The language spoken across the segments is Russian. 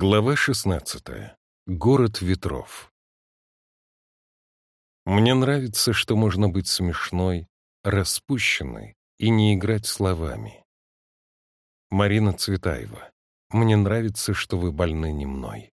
Глава 16. Город ветров. Мне нравится, что можно быть смешной, распущенной и не играть словами. Марина Цветаева. Мне нравится, что вы больны не мной.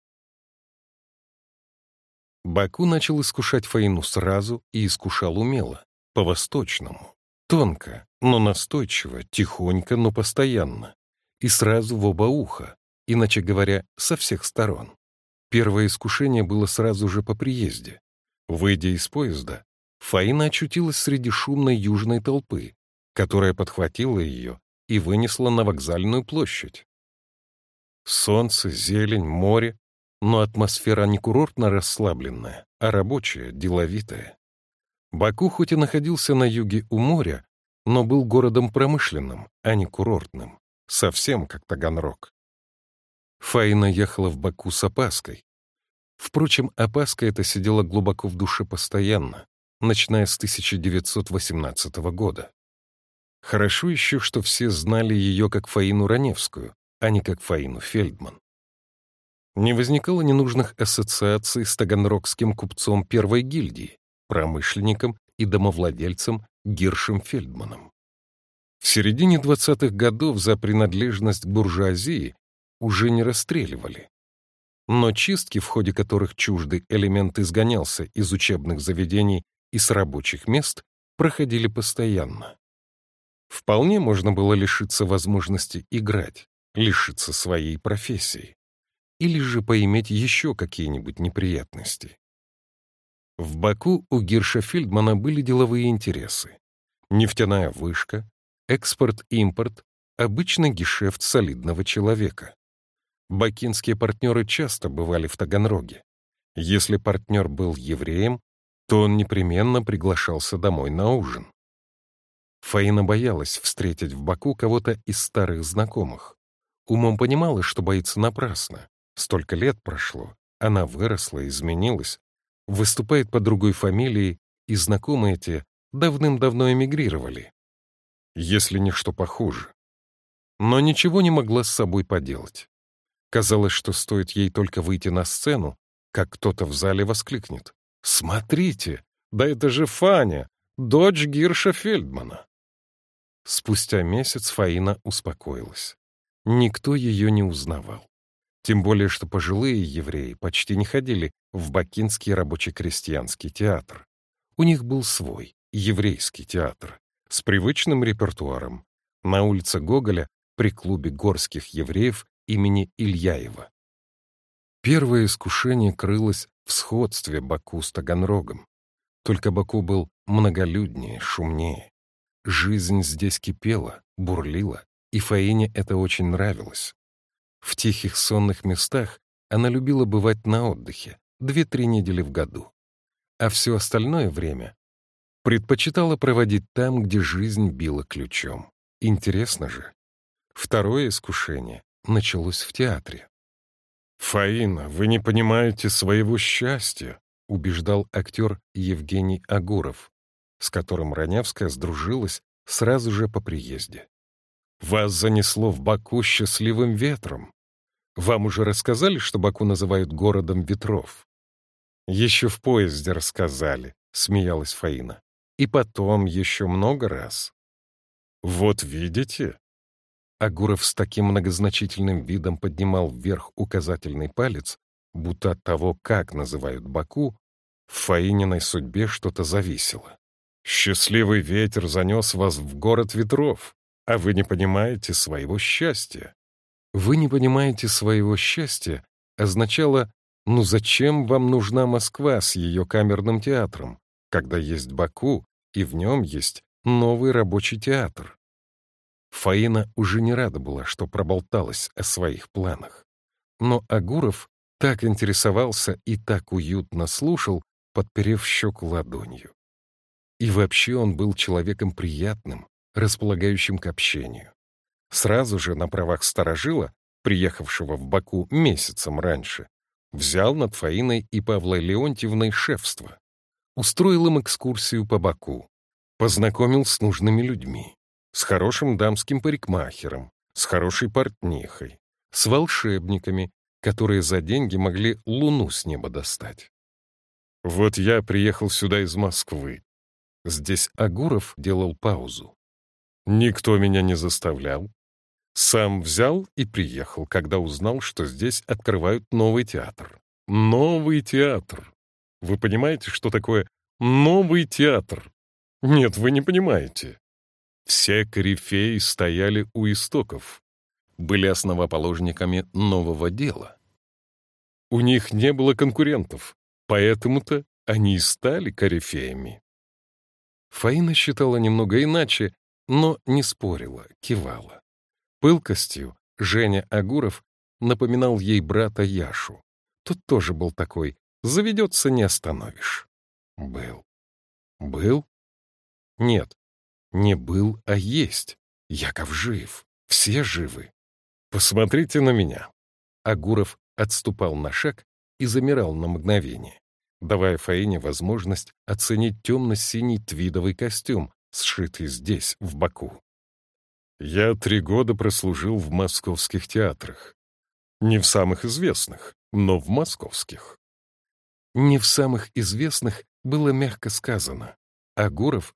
Баку начал искушать Фаину сразу и искушал умело, по-восточному. Тонко, но настойчиво, тихонько, но постоянно. И сразу в оба уха, иначе говоря, со всех сторон. Первое искушение было сразу же по приезде. Выйдя из поезда, Фаина очутилась среди шумной южной толпы, которая подхватила ее и вынесла на вокзальную площадь. Солнце, зелень, море, но атмосфера не курортно расслабленная, а рабочая, деловитая. Баку хоть и находился на юге у моря, но был городом промышленным, а не курортным, совсем как Таганрог. Фаина ехала в Баку с опаской. Впрочем, опаска эта сидела глубоко в душе постоянно, начиная с 1918 года. Хорошо еще, что все знали ее как Фаину Раневскую, а не как Фаину Фельдман. Не возникало ненужных ассоциаций с таганрогским купцом первой гильдии, промышленником и домовладельцем Гиршем Фельдманом. В середине 20-х годов за принадлежность к буржуазии уже не расстреливали. Но чистки, в ходе которых чуждый элемент изгонялся из учебных заведений и с рабочих мест, проходили постоянно. Вполне можно было лишиться возможности играть, лишиться своей профессии, или же поиметь еще какие-нибудь неприятности. В Баку у Гирша Фельдмана были деловые интересы. Нефтяная вышка, экспорт-импорт, обычный гешефт солидного человека. Бакинские партнеры часто бывали в Таганроге. Если партнер был евреем, то он непременно приглашался домой на ужин. Фаина боялась встретить в Баку кого-то из старых знакомых. Умом понимала, что боится напрасно. Столько лет прошло, она выросла, изменилась, выступает под другой фамилией, и знакомые те давным-давно эмигрировали. Если не что похуже. Но ничего не могла с собой поделать. Казалось, что стоит ей только выйти на сцену, как кто-то в зале воскликнет. «Смотрите! Да это же Фаня, дочь Гирша Фельдмана!» Спустя месяц Фаина успокоилась. Никто ее не узнавал. Тем более, что пожилые евреи почти не ходили в Бакинский рабоче-крестьянский театр. У них был свой, еврейский театр, с привычным репертуаром. На улице Гоголя, при клубе горских евреев, имени Ильяева. Первое искушение крылось в сходстве Баку с Таганрогом. Только Баку был многолюднее, шумнее. Жизнь здесь кипела, бурлила, и Фаине это очень нравилось. В тихих сонных местах она любила бывать на отдыхе две-три недели в году, а все остальное время предпочитала проводить там, где жизнь била ключом. Интересно же. Второе искушение началось в театре. «Фаина, вы не понимаете своего счастья», — убеждал актер Евгений Агуров, с которым Ранявская сдружилась сразу же по приезде. «Вас занесло в Баку счастливым ветром. Вам уже рассказали, что Баку называют городом ветров?» «Еще в поезде рассказали», — смеялась Фаина. «И потом еще много раз». «Вот видите», Агуров с таким многозначительным видом поднимал вверх указательный палец, будто от того, как называют Баку, в Фаининой судьбе что-то зависело. «Счастливый ветер занес вас в город ветров, а вы не понимаете своего счастья». «Вы не понимаете своего счастья» означало «ну зачем вам нужна Москва с ее камерным театром, когда есть Баку, и в нем есть новый рабочий театр?» Фаина уже не рада была, что проболталась о своих планах. Но Агуров так интересовался и так уютно слушал, подперев щеку ладонью. И вообще он был человеком приятным, располагающим к общению. Сразу же на правах сторожила, приехавшего в Баку месяцем раньше, взял над Фаиной и Павлой Леонтьевной шефство, устроил им экскурсию по Баку, познакомил с нужными людьми с хорошим дамским парикмахером, с хорошей портнихой, с волшебниками, которые за деньги могли луну с неба достать. Вот я приехал сюда из Москвы. Здесь Агуров делал паузу. Никто меня не заставлял. Сам взял и приехал, когда узнал, что здесь открывают новый театр. Новый театр. Вы понимаете, что такое новый театр? Нет, вы не понимаете. Все корифеи стояли у истоков, были основоположниками нового дела. У них не было конкурентов, поэтому-то они и стали корифеями. Фаина считала немного иначе, но не спорила, кивала. Пылкостью Женя Агуров напоминал ей брата Яшу. Тот тоже был такой, заведется не остановишь. Был. Был? Нет, не был, а есть. Яков жив. Все живы. Посмотрите на меня. Агуров отступал на шаг и замирал на мгновение, давая Фаине возможность оценить темно-синий твидовый костюм, сшитый здесь, в Баку. Я три года прослужил в московских театрах. Не в самых известных, но в московских. Не в самых известных было мягко сказано. Агуров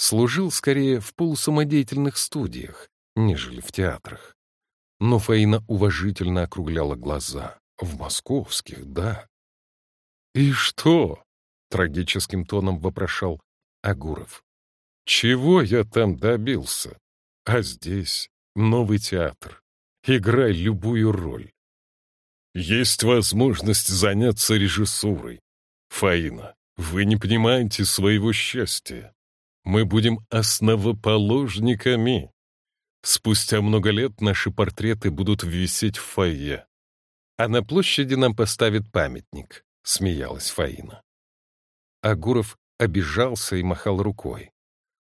служил скорее в полусамодеятельных студиях, нежели в театрах. Но Фаина уважительно округляла глаза. В московских, да. «И что?» — трагическим тоном вопрошал Агуров. «Чего я там добился? А здесь новый театр. Играй любую роль. Есть возможность заняться режиссурой. Фаина, вы не понимаете своего счастья. Мы будем основоположниками. Спустя много лет наши портреты будут висеть в фойе. А на площади нам поставят памятник, — смеялась Фаина. Агуров обижался и махал рукой.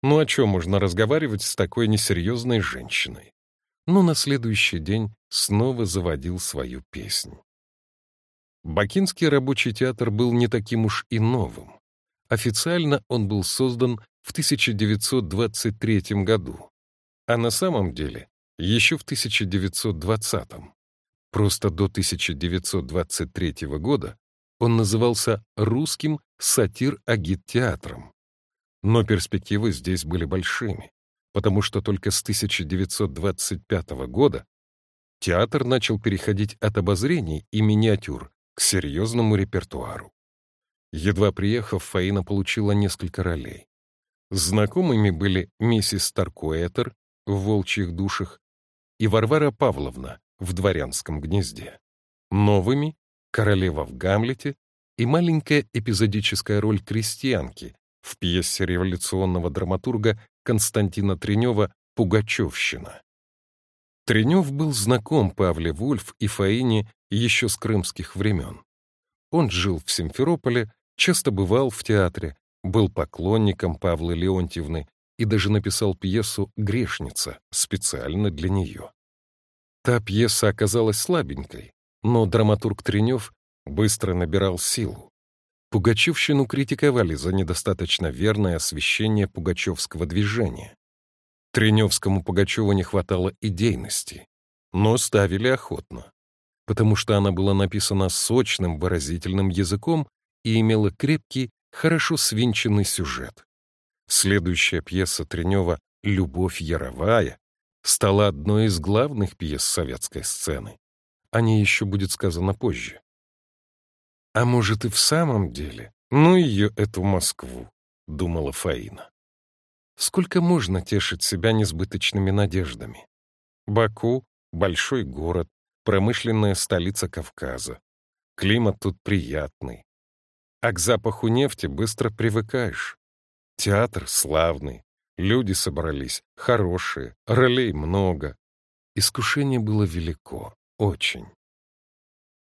Ну о чем можно разговаривать с такой несерьезной женщиной? Но на следующий день снова заводил свою песнь. Бакинский рабочий театр был не таким уж и новым. Официально он был создан в 1923 году, а на самом деле еще в 1920. Просто до 1923 года он назывался русским сатир-агит-театром. Но перспективы здесь были большими, потому что только с 1925 года театр начал переходить от обозрений и миниатюр к серьезному репертуару. Едва приехав, Фаина получила несколько ролей. Знакомыми были миссис Таркуэтер в «Волчьих душах» и Варвара Павловна в «Дворянском гнезде». Новыми — королева в «Гамлете» и маленькая эпизодическая роль крестьянки в пьесе революционного драматурга Константина Тренева «Пугачевщина». Тренев был знаком Павле Вульф и Фаине еще с крымских времен. Он жил в Симферополе, часто бывал в театре, был поклонником Павлы Леонтьевны и даже написал пьесу «Грешница» специально для нее. Та пьеса оказалась слабенькой, но драматург Тренев быстро набирал силу. Пугачевщину критиковали за недостаточно верное освещение пугачевского движения. Треневскому Пугачеву не хватало идейности, но ставили охотно, потому что она была написана сочным выразительным языком и имела крепкий хорошо свинченный сюжет. Следующая пьеса Тренева «Любовь Яровая» стала одной из главных пьес советской сцены. О ней еще будет сказано позже. А может и в самом деле, ну ее эту Москву, думала Фаина. Сколько можно тешить себя несбыточными надеждами? Баку — большой город, промышленная столица Кавказа. Климат тут приятный, а к запаху нефти быстро привыкаешь. Театр славный, люди собрались, хорошие, ролей много. Искушение было велико, очень.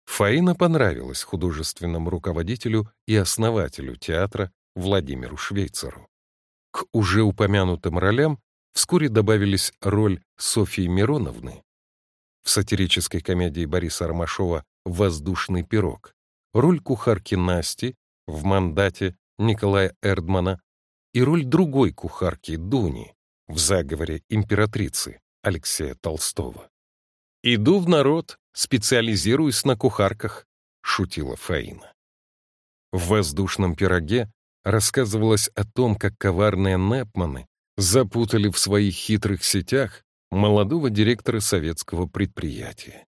Фаина понравилась художественному руководителю и основателю театра Владимиру Швейцеру. К уже упомянутым ролям вскоре добавились роль Софьи Мироновны в сатирической комедии Бориса Ромашова «Воздушный пирог», роль кухарки Насти в мандате Николая Эрдмана и роль другой кухарки Дуни в заговоре императрицы Алексея Толстого. «Иду в народ» Специализируюсь на кухарках», — шутила Фаина. В воздушном пироге рассказывалось о том, как коварные Непманы запутали в своих хитрых сетях молодого директора советского предприятия.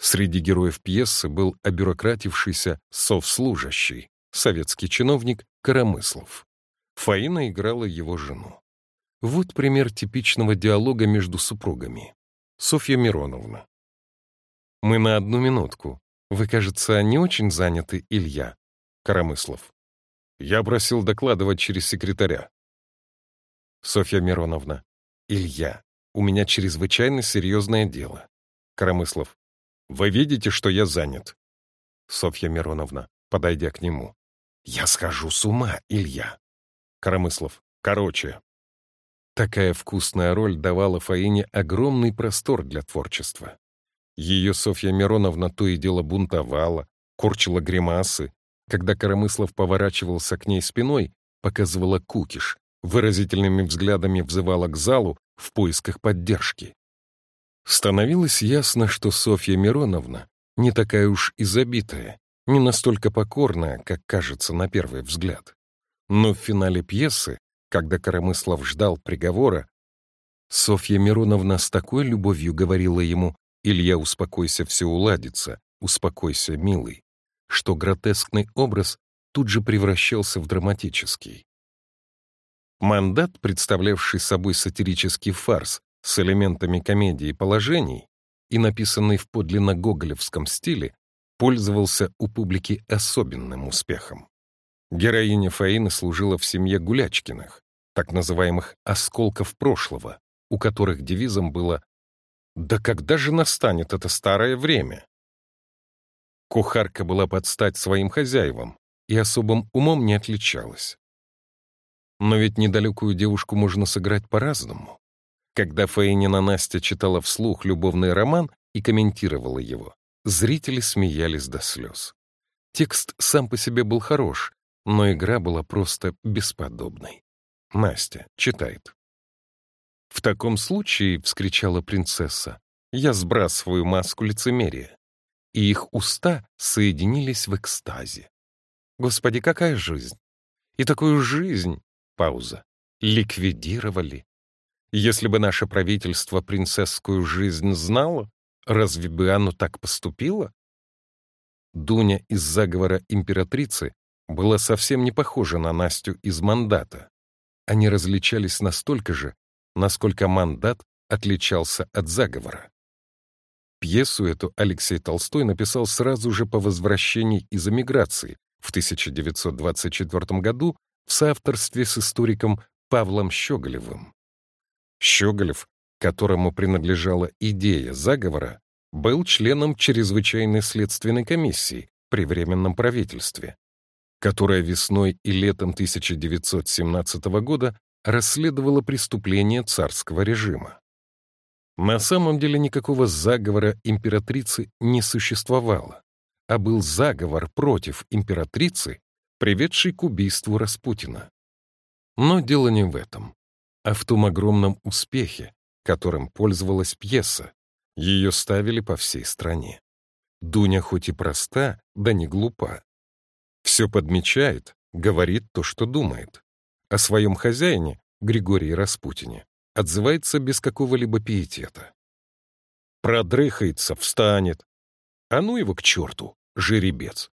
Среди героев пьесы был обюрократившийся совслужащий, советский чиновник Коромыслов. Фаина играла его жену. Вот пример типичного диалога между супругами. Софья Мироновна. «Мы на одну минутку. Вы, кажется, не очень заняты, Илья?» Коромыслов. «Я просил докладывать через секретаря». Софья Мироновна. «Илья, у меня чрезвычайно серьезное дело». Коромыслов. «Вы видите, что я занят?» Софья Мироновна, подойдя к нему. «Я схожу с ума, Илья». Коромыслов. «Короче». Такая вкусная роль давала Фаине огромный простор для творчества. Ее Софья Мироновна то и дело бунтовала, корчила гримасы. Когда Коромыслов поворачивался к ней спиной, показывала кукиш, выразительными взглядами взывала к залу в поисках поддержки. Становилось ясно, что Софья Мироновна не такая уж и забитая, не настолько покорная, как кажется на первый взгляд. Но в финале пьесы, когда Коромыслов ждал приговора, Софья Мироновна с такой любовью говорила ему «Илья, успокойся, все уладится, успокойся, милый», что гротескный образ тут же превращался в драматический. Мандат, представлявший собой сатирический фарс, с элементами комедии положений и написанный в подлинно гоголевском стиле, пользовался у публики особенным успехом. Героиня Фаины служила в семье Гулячкиных, так называемых «осколков прошлого», у которых девизом было «Да когда же настанет это старое время?» Кухарка была под стать своим хозяевам и особым умом не отличалась. Но ведь недалекую девушку можно сыграть по-разному. Когда Фаинина Настя читала вслух любовный роман и комментировала его, зрители смеялись до слез. Текст сам по себе был хорош, но игра была просто бесподобной. Настя читает. «В таком случае, — вскричала принцесса, — я сбрасываю маску лицемерия». И их уста соединились в экстазе. Господи, какая жизнь! И такую жизнь, пауза, ликвидировали. Если бы наше правительство принцесскую жизнь знало, разве бы оно так поступило? Дуня из заговора императрицы была совсем не похожа на Настю из мандата. Они различались настолько же, насколько мандат отличался от заговора. Пьесу эту Алексей Толстой написал сразу же по возвращении из эмиграции в 1924 году в соавторстве с историком Павлом Щеголевым. Щеголев, которому принадлежала идея заговора, был членом чрезвычайной следственной комиссии при Временном правительстве, которая весной и летом 1917 года расследовала преступления царского режима. На самом деле никакого заговора императрицы не существовало, а был заговор против императрицы, приведший к убийству Распутина. Но дело не в этом а в том огромном успехе, которым пользовалась пьеса. Ее ставили по всей стране. Дуня хоть и проста, да не глупа. Все подмечает, говорит то, что думает. О своем хозяине, Григории Распутине, отзывается без какого-либо пиетета. Продрыхается, встанет. А ну его к черту, жеребец.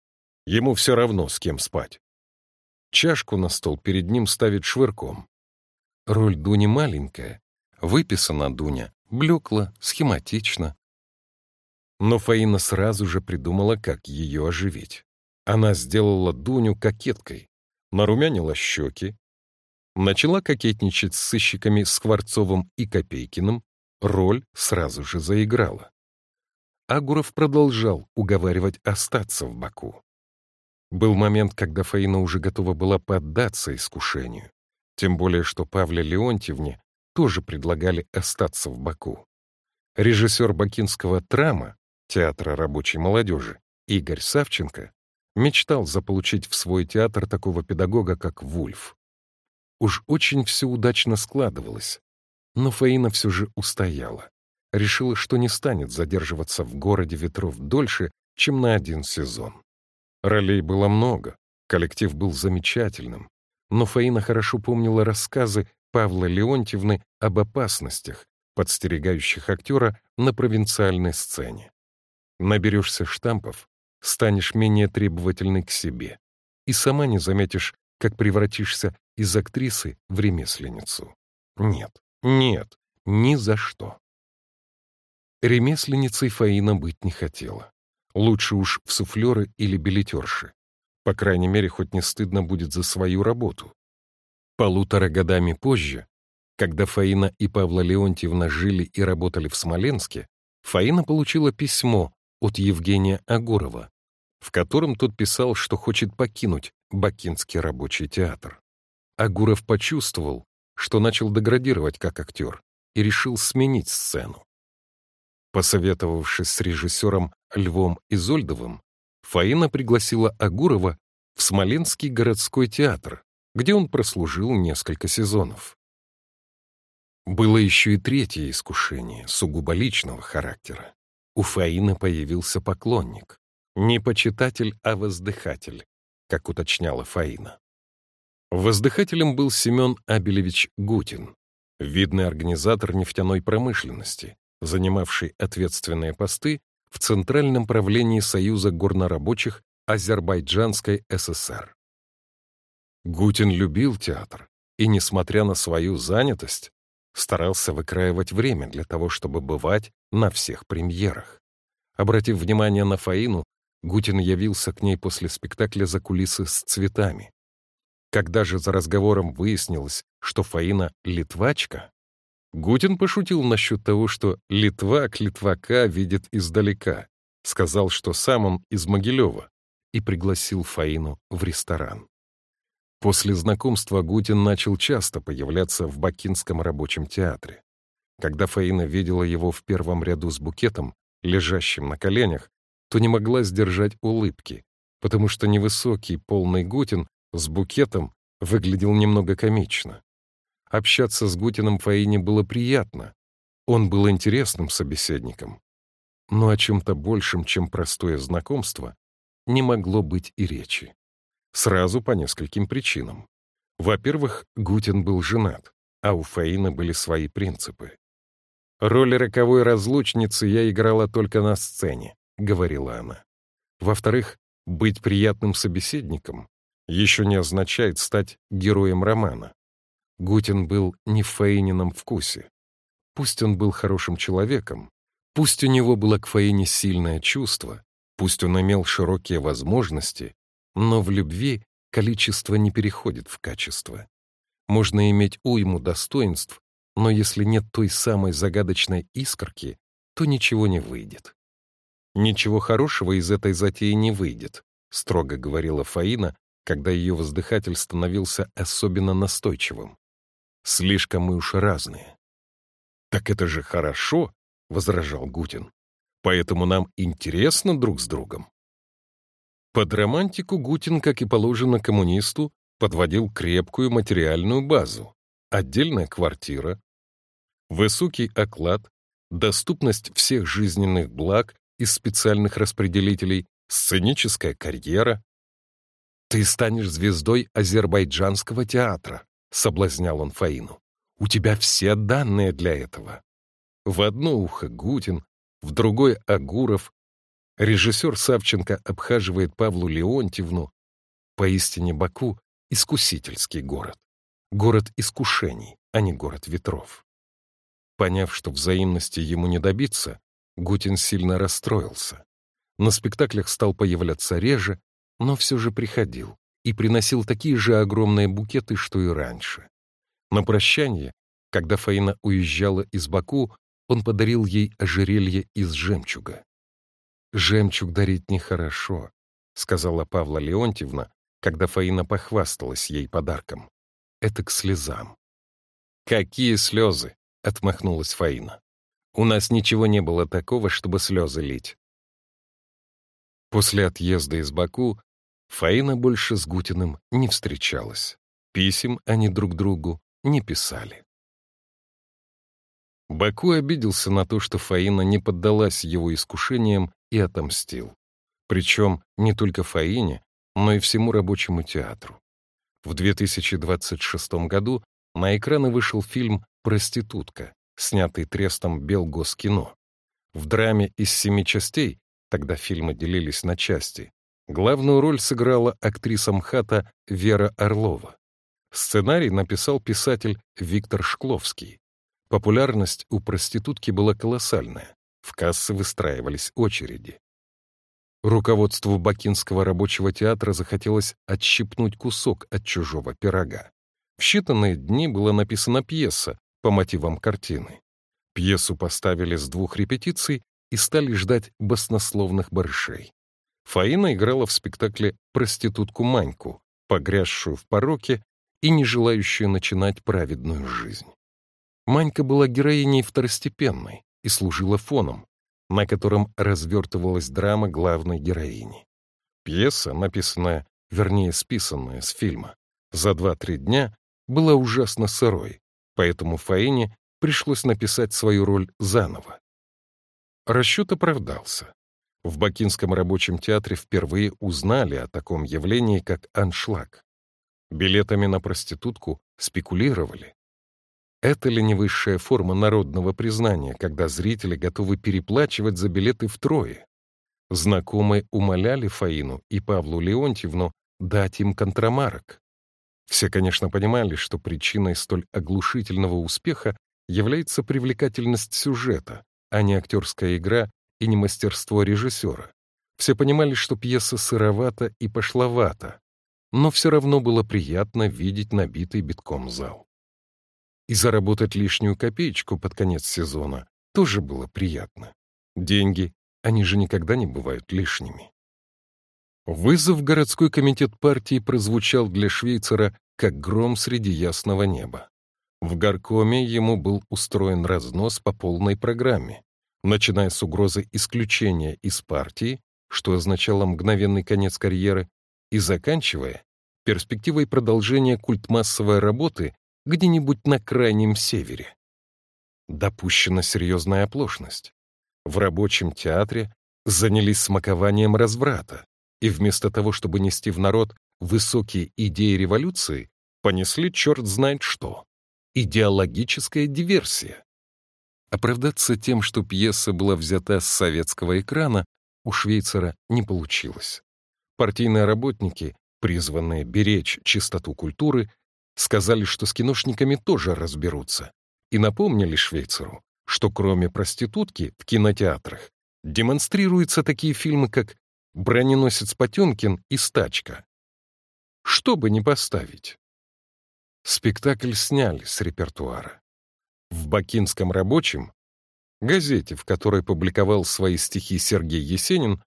Ему все равно, с кем спать. Чашку на стол перед ним ставит швырком. Роль Дуни маленькая, выписана Дуня, блекла, схематично. Но Фаина сразу же придумала, как ее оживить. Она сделала Дуню кокеткой, нарумянила щеки, начала кокетничать с сыщиками Скворцовым и Копейкиным, роль сразу же заиграла. Агуров продолжал уговаривать остаться в Баку. Был момент, когда Фаина уже готова была поддаться искушению. Тем более, что Павле Леонтьевне тоже предлагали остаться в Баку. Режиссер бакинского «Трама» театра рабочей молодежи Игорь Савченко мечтал заполучить в свой театр такого педагога, как Вульф. Уж очень все удачно складывалось, но Фаина все же устояла. решила, что не станет задерживаться в городе ветров дольше, чем на один сезон. Ролей было много, коллектив был замечательным, но Фаина хорошо помнила рассказы Павла Леонтьевны об опасностях, подстерегающих актера на провинциальной сцене. Наберешься штампов, станешь менее требовательной к себе и сама не заметишь, как превратишься из актрисы в ремесленницу. Нет, нет, ни за что. Ремесленницей Фаина быть не хотела. Лучше уж в суфлеры или билетерши. По крайней мере, хоть не стыдно будет за свою работу. Полутора годами позже, когда Фаина и Павла Леонтьевна жили и работали в Смоленске, Фаина получила письмо от Евгения Агурова, в котором тот писал, что хочет покинуть Бакинский рабочий театр. Агуров почувствовал, что начал деградировать как актер и решил сменить сцену. Посоветовавшись с режиссером Львом Изольдовым, Фаина пригласила Агурова в Смоленский городской театр, где он прослужил несколько сезонов. Было еще и третье искушение, сугубо личного характера. У Фаины появился поклонник. Не почитатель, а воздыхатель, как уточняла Фаина. Воздыхателем был Семен Абелевич Гутин, видный организатор нефтяной промышленности, занимавший ответственные посты в Центральном правлении Союза горнорабочих Азербайджанской ССР. Гутин любил театр и, несмотря на свою занятость, старался выкраивать время для того, чтобы бывать на всех премьерах. Обратив внимание на Фаину, Гутин явился к ней после спектакля «За кулисы с цветами». Когда же за разговором выяснилось, что Фаина — литвачка, Гутин пошутил насчет того, что литвак литвака видит издалека, сказал, что сам он из Могилева, и пригласил Фаину в ресторан. После знакомства Гутин начал часто появляться в Бакинском рабочем театре. Когда Фаина видела его в первом ряду с букетом, лежащим на коленях, то не могла сдержать улыбки, потому что невысокий, полный Гутин с букетом выглядел немного комично. Общаться с Гутиным Фаине было приятно. Он был интересным собеседником. Но о чем-то большем, чем простое знакомство, не могло быть и речи. Сразу по нескольким причинам. Во-первых, Гутин был женат, а у Фаины были свои принципы. «Роль роковой разлучницы я играла только на сцене», — говорила она. Во-вторых, быть приятным собеседником еще не означает стать героем романа. Гутин был не в Фаинином вкусе. Пусть он был хорошим человеком, пусть у него было к Фаине сильное чувство, пусть он имел широкие возможности, но в любви количество не переходит в качество. Можно иметь уйму достоинств, но если нет той самой загадочной искорки, то ничего не выйдет. «Ничего хорошего из этой затеи не выйдет», — строго говорила Фаина, когда ее воздыхатель становился особенно настойчивым. «Слишком мы уж разные». «Так это же хорошо», — возражал Гутин. «Поэтому нам интересно друг с другом». Под романтику Гутин, как и положено коммунисту, подводил крепкую материальную базу, отдельная квартира, высокий оклад, доступность всех жизненных благ из специальных распределителей, сценическая карьера. «Ты станешь звездой азербайджанского театра», — соблазнял он Фаину. «У тебя все данные для этого». В одно ухо Гутин, в другое — Агуров, Режиссер Савченко обхаживает Павлу Леонтьевну. Поистине Баку — искусительский город. Город искушений, а не город ветров. Поняв, что взаимности ему не добиться, Гутин сильно расстроился. На спектаклях стал появляться реже, но все же приходил и приносил такие же огромные букеты, что и раньше. На прощание, когда Фаина уезжала из Баку, он подарил ей ожерелье из жемчуга. «Жемчуг дарить нехорошо», — сказала Павла Леонтьевна, когда Фаина похвасталась ей подарком. «Это к слезам». «Какие слезы?» — отмахнулась Фаина. «У нас ничего не было такого, чтобы слезы лить». После отъезда из Баку Фаина больше с Гутиным не встречалась. Писем они друг другу не писали. Баку обиделся на то, что Фаина не поддалась его искушениям и отомстил. Причем не только Фаине, но и всему рабочему театру. В 2026 году на экраны вышел фильм «Проститутка», снятый трестом Белгоскино. В драме из семи частей, тогда фильмы делились на части, главную роль сыграла актриса МХАТа Вера Орлова. Сценарий написал писатель Виктор Шкловский. Популярность у проститутки была колоссальная. В кассы выстраивались очереди. Руководству Бакинского рабочего театра захотелось отщипнуть кусок от чужого пирога. В считанные дни была написана пьеса по мотивам картины. Пьесу поставили с двух репетиций и стали ждать баснословных барышей. Фаина играла в спектакле проститутку Маньку, погрязшую в пороке и не желающую начинать праведную жизнь. Манька была героиней второстепенной и служила фоном, на котором развертывалась драма главной героини. Пьеса, написанная, вернее, списанная с фильма, за два-три дня была ужасно сырой, поэтому Фаине пришлось написать свою роль заново. Расчет оправдался. В Бакинском рабочем театре впервые узнали о таком явлении, как аншлаг. Билетами на проститутку спекулировали, это ли не высшая форма народного признания, когда зрители готовы переплачивать за билеты втрое? Знакомые умоляли Фаину и Павлу Леонтьевну дать им контрамарок. Все, конечно, понимали, что причиной столь оглушительного успеха является привлекательность сюжета, а не актерская игра и не мастерство режиссера. Все понимали, что пьеса сыровата и пошловата, но все равно было приятно видеть набитый битком зал. И заработать лишнюю копеечку под конец сезона тоже было приятно. Деньги, они же никогда не бывают лишними. Вызов городской комитет партии прозвучал для Швейцара как гром среди ясного неба. В горкоме ему был устроен разнос по полной программе, начиная с угрозы исключения из партии, что означало мгновенный конец карьеры, и заканчивая перспективой продолжения культмассовой работы где-нибудь на крайнем севере. Допущена серьезная оплошность. В рабочем театре занялись смакованием разврата, и вместо того, чтобы нести в народ высокие идеи революции, понесли черт знает что. Идеологическая диверсия. Оправдаться тем, что пьеса была взята с советского экрана, у Швейцара не получилось. Партийные работники, призванные беречь чистоту культуры, Сказали, что с киношниками тоже разберутся. И напомнили Швейцару, что кроме проститутки в кинотеатрах демонстрируются такие фильмы, как «Броненосец Потемкин» и «Стачка». Что бы ни поставить. Спектакль сняли с репертуара. В «Бакинском рабочем», газете, в которой публиковал свои стихи Сергей Есенин,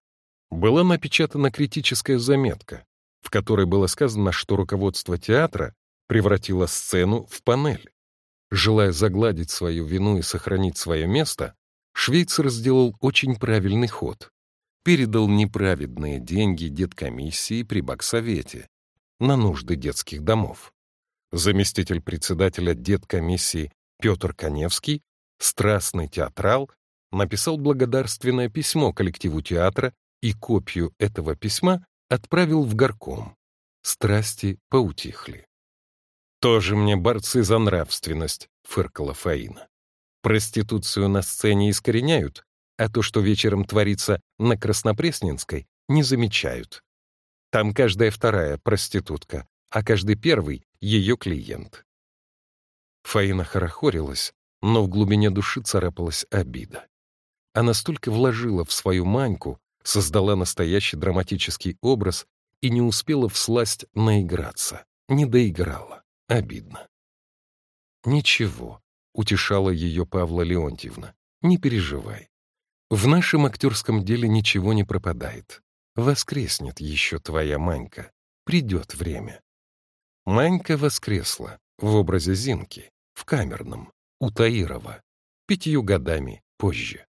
была напечатана критическая заметка, в которой было сказано, что руководство театра превратила сцену в панель. Желая загладить свою вину и сохранить свое место, Швейцар сделал очень правильный ход. Передал неправедные деньги деткомиссии при Баксовете на нужды детских домов. Заместитель председателя деткомиссии Петр Коневский, страстный театрал, написал благодарственное письмо коллективу театра и копию этого письма отправил в горком. Страсти поутихли. «Тоже мне борцы за нравственность», — фыркала Фаина. «Проституцию на сцене искореняют, а то, что вечером творится на Краснопресненской, не замечают. Там каждая вторая проститутка, а каждый первый — ее клиент». Фаина хорохорилась, но в глубине души царапалась обида. Она столько вложила в свою маньку, создала настоящий драматический образ и не успела всласть наиграться, не доиграла. Обидно. «Ничего», — утешала ее Павла Леонтьевна, — «не переживай. В нашем актерском деле ничего не пропадает. Воскреснет еще твоя Манька. Придет время». Манька воскресла в образе Зинки, в камерном, у Таирова, пятью годами позже.